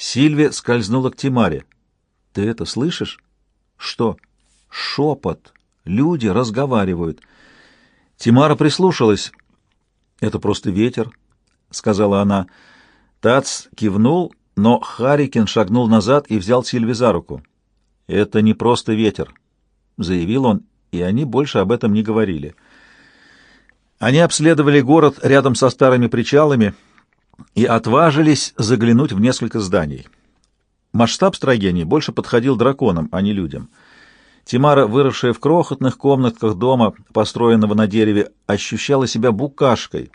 Сильвия скользнула к Тимаре. «Ты это слышишь?» «Что?» «Шепот. Люди разговаривают». Тимара прислушалась. «Это просто ветер», — сказала она. Тац кивнул, но Харикин шагнул назад и взял Сильви за руку. «Это не просто ветер», — заявил он, и они больше об этом не говорили. Они обследовали город рядом со старыми причалами и отважились заглянуть в несколько зданий. Масштаб строений больше подходил драконам, а не людям. Тимара, выросшая в крохотных комнатках дома, построенного на дереве, ощущала себя букашкой.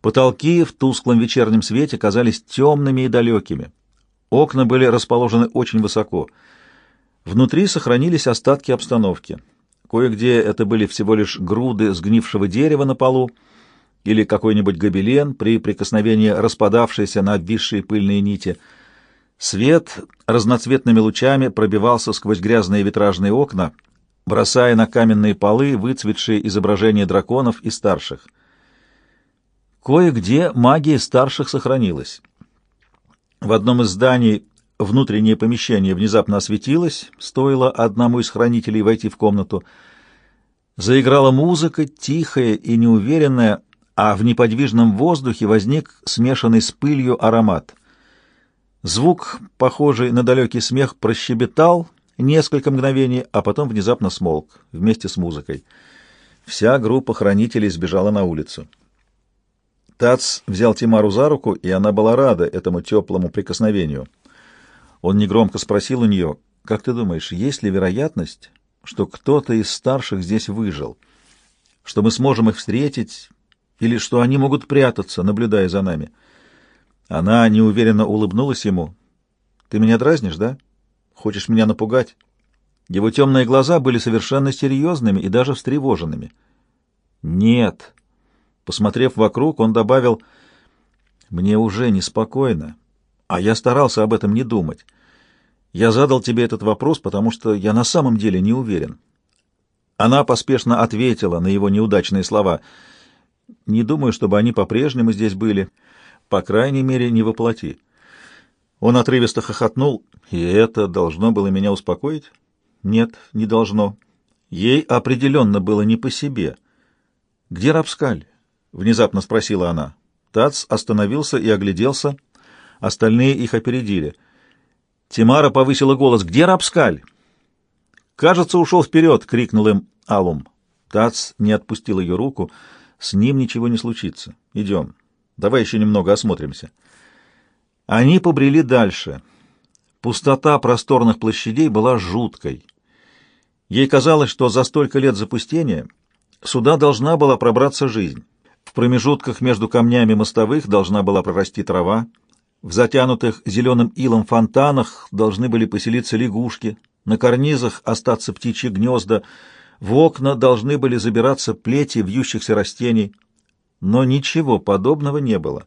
Потолки в тусклом вечернем свете казались темными и далекими. Окна были расположены очень высоко. Внутри сохранились остатки обстановки. Кое-где это были всего лишь груды сгнившего дерева на полу или какой-нибудь гобелен при прикосновении распадавшейся на обвисшие пыльные нити. Свет разноцветными лучами пробивался сквозь грязные витражные окна, бросая на каменные полы выцветшие изображения драконов и старших. Кое-где магия старших сохранилась. В одном из зданий Внутреннее помещение внезапно осветилось, стоило одному из хранителей войти в комнату. Заиграла музыка, тихая и неуверенная, а в неподвижном воздухе возник смешанный с пылью аромат. Звук, похожий на далекий смех, прощебетал несколько мгновений, а потом внезапно смолк вместе с музыкой. Вся группа хранителей сбежала на улицу. Тац взял Тимару за руку, и она была рада этому теплому прикосновению. Он негромко спросил у нее, «Как ты думаешь, есть ли вероятность, что кто-то из старших здесь выжил? Что мы сможем их встретить, или что они могут прятаться, наблюдая за нами?» Она неуверенно улыбнулась ему. «Ты меня дразнишь, да? Хочешь меня напугать?» Его темные глаза были совершенно серьезными и даже встревоженными. «Нет». Посмотрев вокруг, он добавил, «Мне уже неспокойно, а я старался об этом не думать. Я задал тебе этот вопрос, потому что я на самом деле не уверен. Она поспешно ответила на его неудачные слова. Не думаю, чтобы они по-прежнему здесь были. По крайней мере, не воплоти. Он отрывисто хохотнул, и это должно было меня успокоить? Нет, не должно. Ей определенно было не по себе. «Где Рапскаль?» — внезапно спросила она. Тац остановился и огляделся. Остальные их опередили — Тимара повысила голос. «Где Рапскаль?» «Кажется, ушел вперед!» — крикнул им Алум. Тац не отпустил ее руку. «С ним ничего не случится. Идем. Давай еще немного осмотримся». Они побрели дальше. Пустота просторных площадей была жуткой. Ей казалось, что за столько лет запустения сюда должна была пробраться жизнь. В промежутках между камнями мостовых должна была прорасти трава, в затянутых зеленым илом фонтанах должны были поселиться лягушки, на карнизах остаться птичьи гнезда, в окна должны были забираться плети вьющихся растений. Но ничего подобного не было.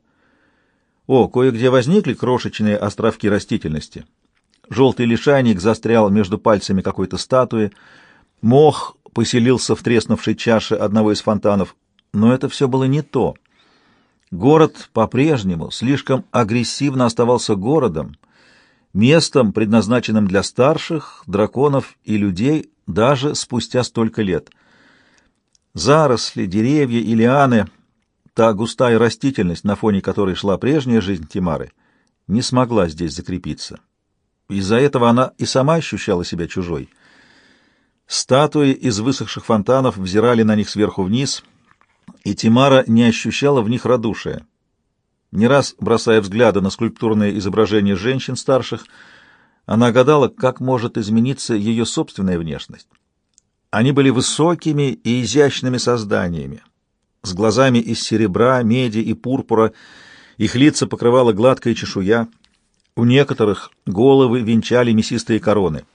О, кое-где возникли крошечные островки растительности. Желтый лишайник застрял между пальцами какой-то статуи, мох поселился в треснувшей чаше одного из фонтанов, но это все было не то — Город по-прежнему слишком агрессивно оставался городом, местом, предназначенным для старших, драконов и людей даже спустя столько лет. Заросли, деревья и лианы, та густая растительность, на фоне которой шла прежняя жизнь Тимары, не смогла здесь закрепиться. Из-за этого она и сама ощущала себя чужой. Статуи из высохших фонтанов взирали на них сверху вниз — и Тимара не ощущала в них радушия. Не раз бросая взгляды на скульптурные изображения женщин старших, она гадала, как может измениться ее собственная внешность. Они были высокими и изящными созданиями, с глазами из серебра, меди и пурпура, их лица покрывала гладкая чешуя, у некоторых головы венчали мясистые короны.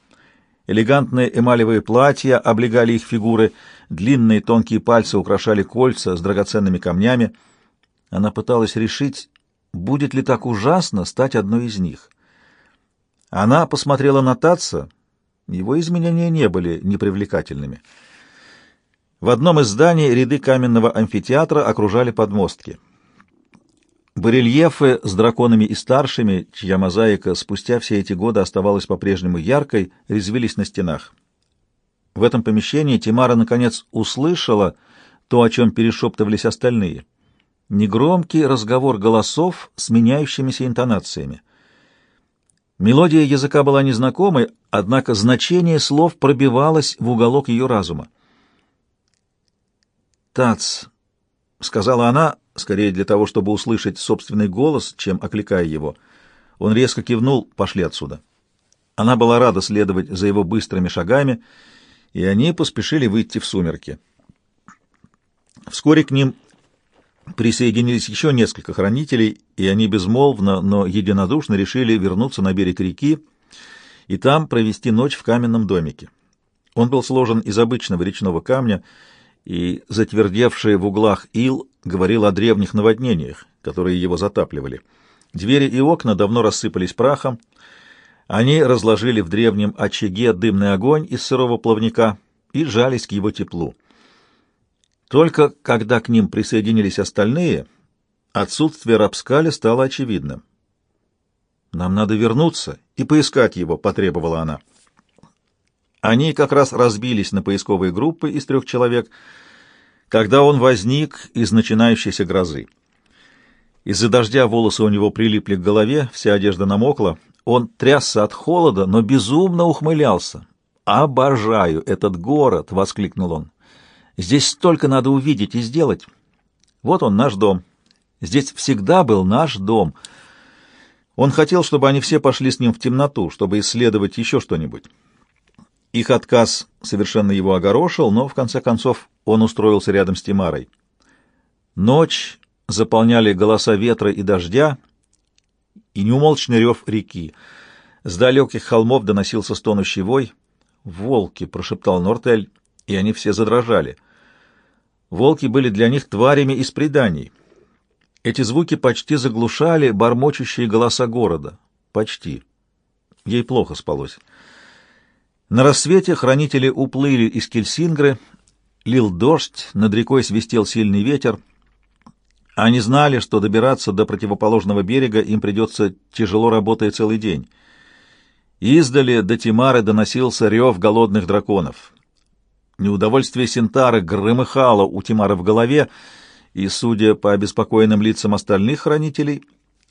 Элегантные эмалевые платья облегали их фигуры — длинные тонкие пальцы украшали кольца с драгоценными камнями. Она пыталась решить, будет ли так ужасно стать одной из них. Она посмотрела на Татца, его изменения не были непривлекательными. В одном из зданий ряды каменного амфитеатра окружали подмостки. Барельефы с драконами и старшими, чья мозаика спустя все эти годы оставалась по-прежнему яркой, резвились на стенах. В этом помещении Тимара, наконец, услышала то, о чем перешептывались остальные. Негромкий разговор голосов с меняющимися интонациями. Мелодия языка была незнакомой, однако значение слов пробивалось в уголок ее разума. «Тац», — сказала она, скорее для того, чтобы услышать собственный голос, чем окликая его. Он резко кивнул «пошли отсюда». Она была рада следовать за его быстрыми шагами, и они поспешили выйти в сумерки. Вскоре к ним присоединились еще несколько хранителей, и они безмолвно, но единодушно решили вернуться на берег реки и там провести ночь в каменном домике. Он был сложен из обычного речного камня, и затвердевший в углах ил говорил о древних наводнениях, которые его затапливали. Двери и окна давно рассыпались прахом, они разложили в древнем очаге дымный огонь из сырого плавника и жались к его теплу. Только когда к ним присоединились остальные, отсутствие Рапскаля стало очевидным. «Нам надо вернуться и поискать его», — потребовала она. Они как раз разбились на поисковые группы из трех человек, когда он возник из начинающейся грозы. Из-за дождя волосы у него прилипли к голове, вся одежда намокла. Он трясся от холода, но безумно ухмылялся. «Обожаю этот город!» — воскликнул он. «Здесь столько надо увидеть и сделать. Вот он, наш дом. Здесь всегда был наш дом». Он хотел, чтобы они все пошли с ним в темноту, чтобы исследовать еще что-нибудь. Их отказ совершенно его огорошил, но, в конце концов, он устроился рядом с Тимарой. Ночь заполняли голоса ветра и дождя и неумолчный рев реки. С далеких холмов доносился стонущий вой. «Волки!» — прошептал Нортель, и они все задрожали. Волки были для них тварями из преданий. Эти звуки почти заглушали бормочущие голоса города. Почти. Ей плохо спалось. На рассвете хранители уплыли из Кельсингры, лил дождь, над рекой свистел сильный ветер. Они знали, что добираться до противоположного берега им придется тяжело работая целый день. Издали до Тимары доносился рев голодных драконов. Неудовольствие Синтары громыхало у Тимары в голове, и, судя по обеспокоенным лицам остальных хранителей,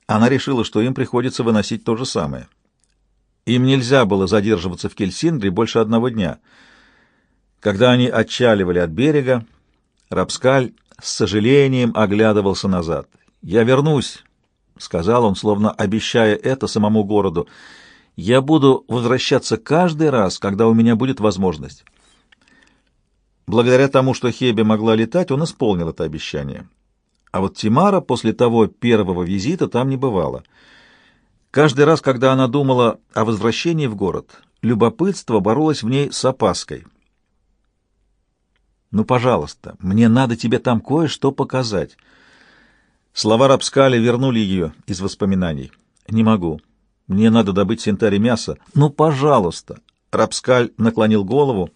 она решила, что им приходится выносить то же самое. Им нельзя было задерживаться в Кельсингре больше одного дня. Когда они отчаливали от берега, Рапскаль с сожалением оглядывался назад. «Я вернусь», — сказал он, словно обещая это самому городу. «Я буду возвращаться каждый раз, когда у меня будет возможность». Благодаря тому, что Хеби могла летать, он исполнил это обещание. А вот Тимара после того первого визита там не бывала — Каждый раз, когда она думала о возвращении в город, любопытство боролось в ней с опаской. «Ну, пожалуйста, мне надо тебе там кое-что показать». Слова Рапскали вернули ее из воспоминаний. «Не могу. Мне надо добыть синтари мясо. Ну, пожалуйста!» Рапскаль наклонил голову.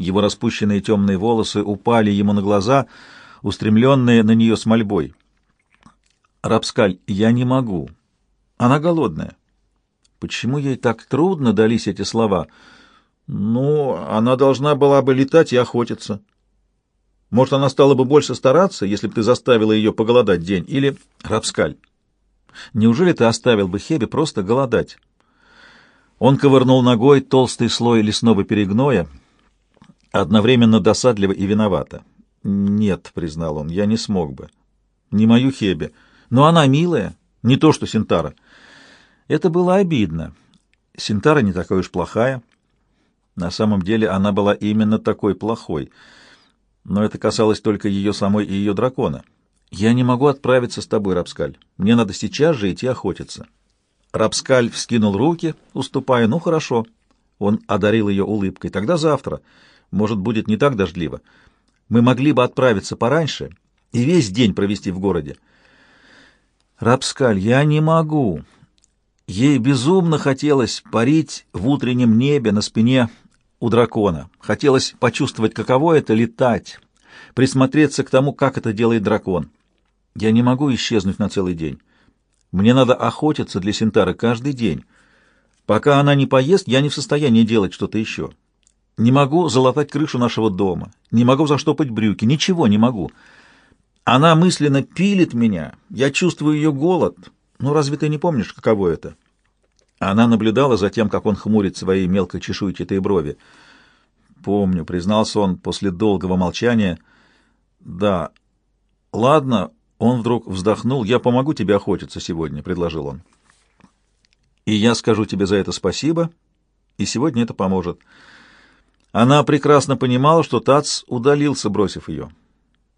Его распущенные темные волосы упали ему на глаза, устремленные на нее с мольбой. «Рапскаль, я не могу. Она голодная. Почему ей так трудно дались эти слова? Ну, она должна была бы летать и охотиться. Может, она стала бы больше стараться, если бы ты заставила ее поголодать день? Или, Рапскаль, неужели ты оставил бы Хебе просто голодать? Он ковырнул ногой толстый слой лесного перегноя, одновременно досадливо и виновато. «Нет», — признал он, — «я не смог бы. Не мою Хебе. Но она милая, не то что Синтара». Это было обидно. Синтара не такая уж плохая. На самом деле она была именно такой плохой. Но это касалось только ее самой и ее дракона. «Я не могу отправиться с тобой, Рапскаль. Мне надо сейчас же идти охотиться». Рапскаль вскинул руки, уступая. «Ну, хорошо». Он одарил ее улыбкой. «Тогда завтра. Может, будет не так дождливо. Мы могли бы отправиться пораньше и весь день провести в городе». «Рапскаль, я не могу. Ей безумно хотелось парить в утреннем небе на спине у дракона. Хотелось почувствовать, каково это — летать, присмотреться к тому, как это делает дракон. Я не могу исчезнуть на целый день. Мне надо охотиться для Синтары каждый день. Пока она не поест, я не в состоянии делать что-то еще. Не могу залатать крышу нашего дома, не могу заштопать брюки, ничего не могу. Она мысленно пилит меня, я чувствую ее голод. Ну, разве ты не помнишь, каково это?» Она наблюдала за тем, как он хмурит свои мелко чешуйчатые брови. «Помню», — признался он после долгого молчания. «Да. Ладно». Он вдруг вздохнул. «Я помогу тебе охотиться сегодня», — предложил он. «И я скажу тебе за это спасибо, и сегодня это поможет». Она прекрасно понимала, что Тац удалился, бросив ее.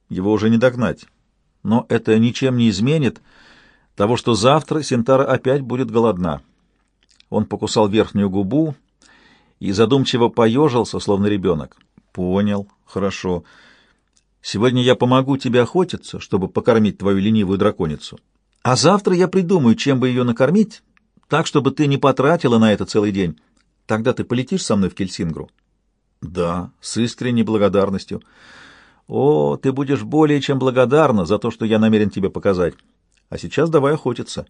Его уже не догнать. Но это ничем не изменит того, что завтра Синтара опять будет голодна. Он покусал верхнюю губу и задумчиво поежился, словно ребенок. «Понял. Хорошо. Сегодня я помогу тебе охотиться, чтобы покормить твою ленивую драконицу. А завтра я придумаю, чем бы ее накормить, так, чтобы ты не потратила на это целый день. Тогда ты полетишь со мной в Кельсингру?» «Да, с искренней благодарностью». «О, ты будешь более чем благодарна за то, что я намерен тебе показать. А сейчас давай охотиться».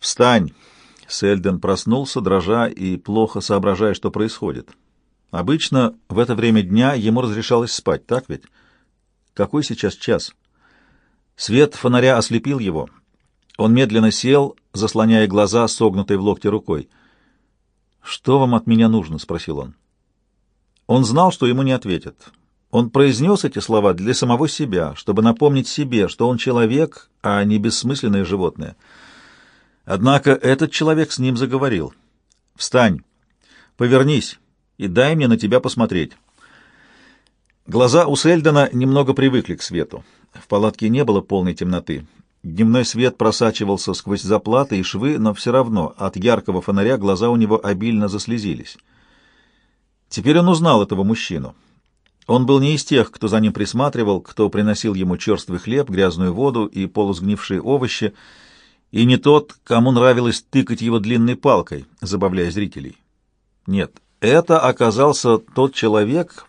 «Встань!» Сельден проснулся, дрожа и плохо соображая, что происходит. Обычно в это время дня ему разрешалось спать, так ведь? Какой сейчас час? Свет фонаря ослепил его. Он медленно сел, заслоняя глаза, согнутой в локте рукой. «Что вам от меня нужно?» — спросил он. Он знал, что ему не ответят. Он произнес эти слова для самого себя, чтобы напомнить себе, что он человек, а не бессмысленное животное — Однако этот человек с ним заговорил. «Встань, повернись и дай мне на тебя посмотреть». Глаза у Сельдена немного привыкли к свету. В палатке не было полной темноты. Дневной свет просачивался сквозь заплаты и швы, но все равно от яркого фонаря глаза у него обильно заслезились. Теперь он узнал этого мужчину. Он был не из тех, кто за ним присматривал, кто приносил ему черствый хлеб, грязную воду и полусгнившие овощи, и не тот, кому нравилось тыкать его длинной палкой, забавляя зрителей. Нет, это оказался тот человек,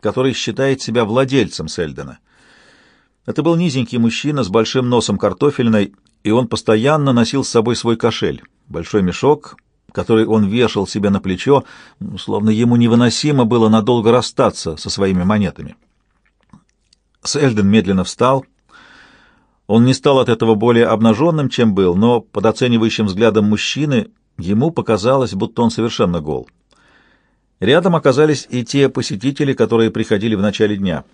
который считает себя владельцем Сельдена. Это был низенький мужчина с большим носом картофельной, и он постоянно носил с собой свой кошель, большой мешок, который он вешал себе на плечо, словно ему невыносимо было надолго расстаться со своими монетами. Сельден медленно встал, он не стал от этого более обнаженным, чем был, но под оценивающим взглядом мужчины ему показалось, будто он совершенно гол. Рядом оказались и те посетители, которые приходили в начале дня.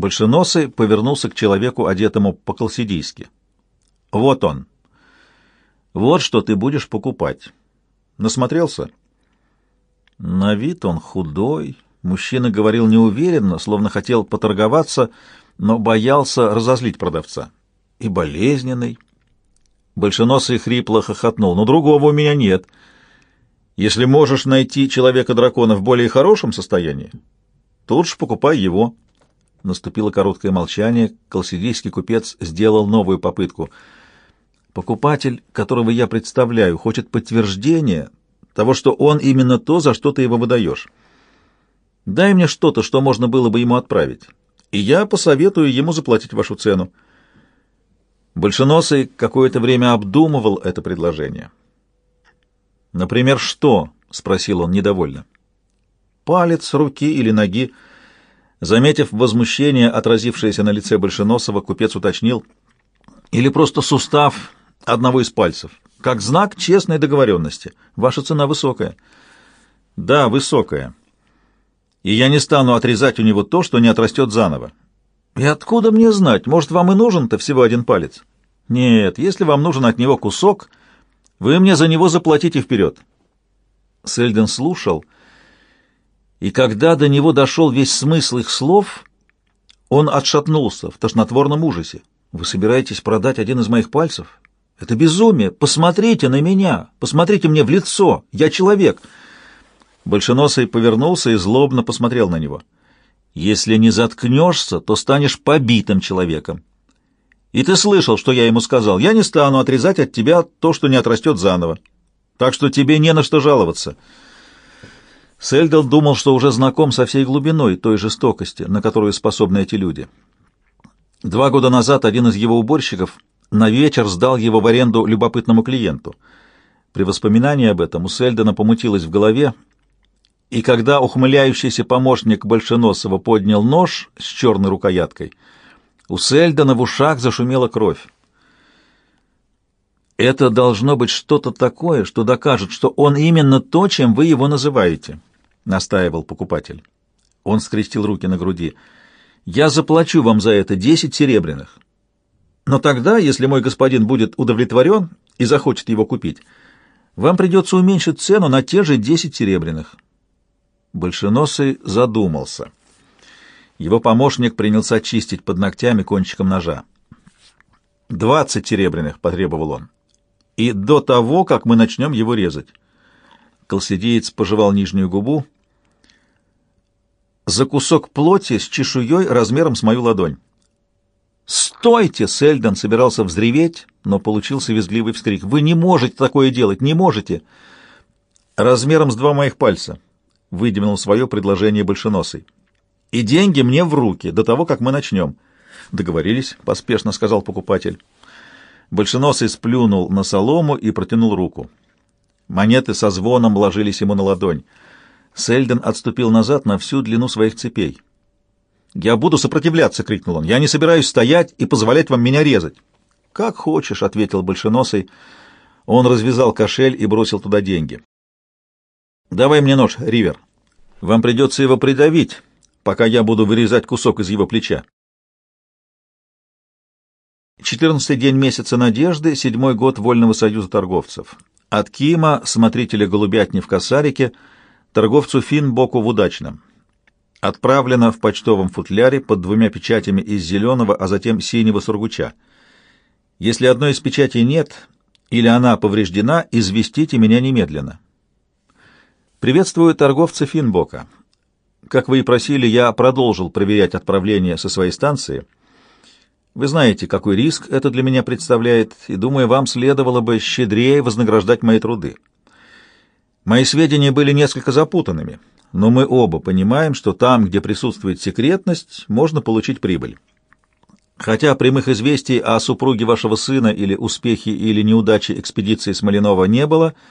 Большеносый повернулся к человеку, одетому по-колсидийски. «Вот он. Вот что ты будешь покупать. Насмотрелся?» На вид он худой. Мужчина говорил неуверенно, словно хотел поторговаться, но боялся разозлить продавца и болезненный. Большеносый хрипло хохотнул. «Но другого у меня нет. Если можешь найти человека-дракона в более хорошем состоянии, то лучше покупай его». Наступило короткое молчание. Колсидийский купец сделал новую попытку. «Покупатель, которого я представляю, хочет подтверждения того, что он именно то, за что ты его выдаешь. Дай мне что-то, что можно было бы ему отправить, и я посоветую ему заплатить вашу цену». Большеносый какое-то время обдумывал это предложение. «Например, что?» — спросил он недовольно. «Палец руки или ноги». Заметив возмущение, отразившееся на лице Большеносова, купец уточнил. «Или просто сустав одного из пальцев, как знак честной договоренности. Ваша цена высокая». «Да, высокая. И я не стану отрезать у него то, что не отрастет заново. И откуда мне знать? Может, вам и нужен-то всего один палец? Нет, если вам нужен от него кусок, вы мне за него заплатите вперед. Сельден слушал, и когда до него дошел весь смысл их слов, он отшатнулся в тошнотворном ужасе. Вы собираетесь продать один из моих пальцев? Это безумие! Посмотрите на меня! Посмотрите мне в лицо! Я человек!» Большеносый повернулся и злобно посмотрел на него. Если не заткнешься, то станешь побитым человеком. И ты слышал, что я ему сказал. Я не стану отрезать от тебя то, что не отрастет заново. Так что тебе не на что жаловаться. Сельдел думал, что уже знаком со всей глубиной той жестокости, на которую способны эти люди. Два года назад один из его уборщиков на вечер сдал его в аренду любопытному клиенту. При воспоминании об этом у Сельдона помутилось в голове, и когда ухмыляющийся помощник Большеносова поднял нож с черной рукояткой, у Сельдона в ушах зашумела кровь. Это должно быть что-то такое, что докажет, что он именно то, чем вы его называете, настаивал покупатель. Он скрестил руки на груди. Я заплачу вам за это десять серебряных. Но тогда, если мой господин будет удовлетворен и захочет его купить, вам придется уменьшить цену на те же десять серебряных. Большеносый задумался. Его помощник принялся чистить под ногтями кончиком ножа. «Двадцать серебряных», — потребовал он. «И до того, как мы начнем его резать». Колсидеец пожевал нижнюю губу. «За кусок плоти с чешуей размером с мою ладонь». «Стойте!» — Сельдон собирался взреветь, но получился визгливый вскрик. «Вы не можете такое делать! Не можете!» «Размером с два моих пальца», — выдвинул свое предложение Большеносый. «И деньги мне в руки, до того, как мы начнем». «Договорились», — поспешно сказал покупатель. Большеносый сплюнул на солому и протянул руку. Монеты со звоном ложились ему на ладонь. Сельден отступил назад на всю длину своих цепей. «Я буду сопротивляться!» — крикнул он. «Я не собираюсь стоять и позволять вам меня резать!» «Как хочешь!» — ответил Большеносый. Он развязал кошель и бросил туда деньги. «Давай мне нож, Ривер. Вам придется его придавить, пока я буду вырезать кусок из его плеча». Четырнадцатый день месяца надежды, седьмой год Вольного союза торговцев. От Кима, смотрителя голубятни в Косарике, торговцу Финбоку в Удачном. Отправлено в почтовом футляре под двумя печатями из зеленого, а затем синего сургуча. Если одной из печатей нет или она повреждена, известите меня немедленно. Приветствую торговца Финбока. Как вы и просили, я продолжил проверять отправление со своей станции. Вы знаете, какой риск это для меня представляет, и, думаю, вам следовало бы щедрее вознаграждать мои труды. Мои сведения были несколько запутанными, но мы оба понимаем, что там, где присутствует секретность, можно получить прибыль. Хотя прямых известий о супруге вашего сына или успехе или неудаче экспедиции Смоленова не было, —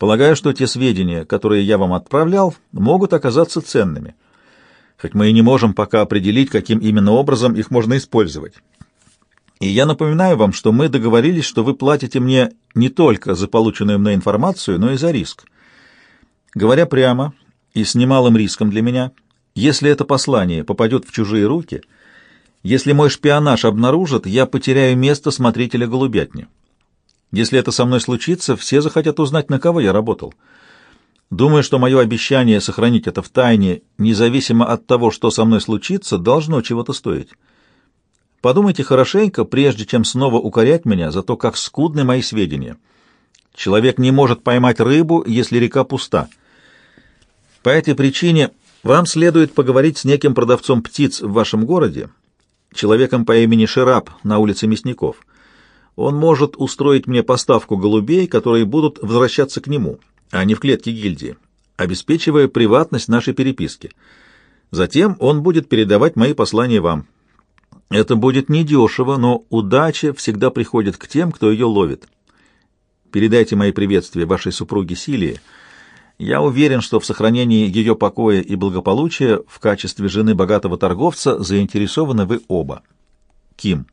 Полагаю, что те сведения, которые я вам отправлял, могут оказаться ценными, хоть мы и не можем пока определить, каким именно образом их можно использовать. И я напоминаю вам, что мы договорились, что вы платите мне не только за полученную мной информацию, но и за риск. Говоря прямо и с немалым риском для меня, если это послание попадет в чужие руки, если мой шпионаж обнаружат, я потеряю место смотрителя голубятни. Если это со мной случится, все захотят узнать, на кого я работал. Думаю, что мое обещание сохранить это в тайне, независимо от того, что со мной случится, должно чего-то стоить. Подумайте хорошенько, прежде чем снова укорять меня за то, как скудны мои сведения. Человек не может поймать рыбу, если река пуста. По этой причине вам следует поговорить с неким продавцом птиц в вашем городе, человеком по имени Шираб на улице Мясников. Он может устроить мне поставку голубей, которые будут возвращаться к нему, а не в клетке гильдии, обеспечивая приватность нашей переписки. Затем он будет передавать мои послания вам. Это будет недешево, но удача всегда приходит к тем, кто ее ловит. Передайте мои приветствия вашей супруге Силии. Я уверен, что в сохранении ее покоя и благополучия в качестве жены богатого торговца заинтересованы вы оба. Ким.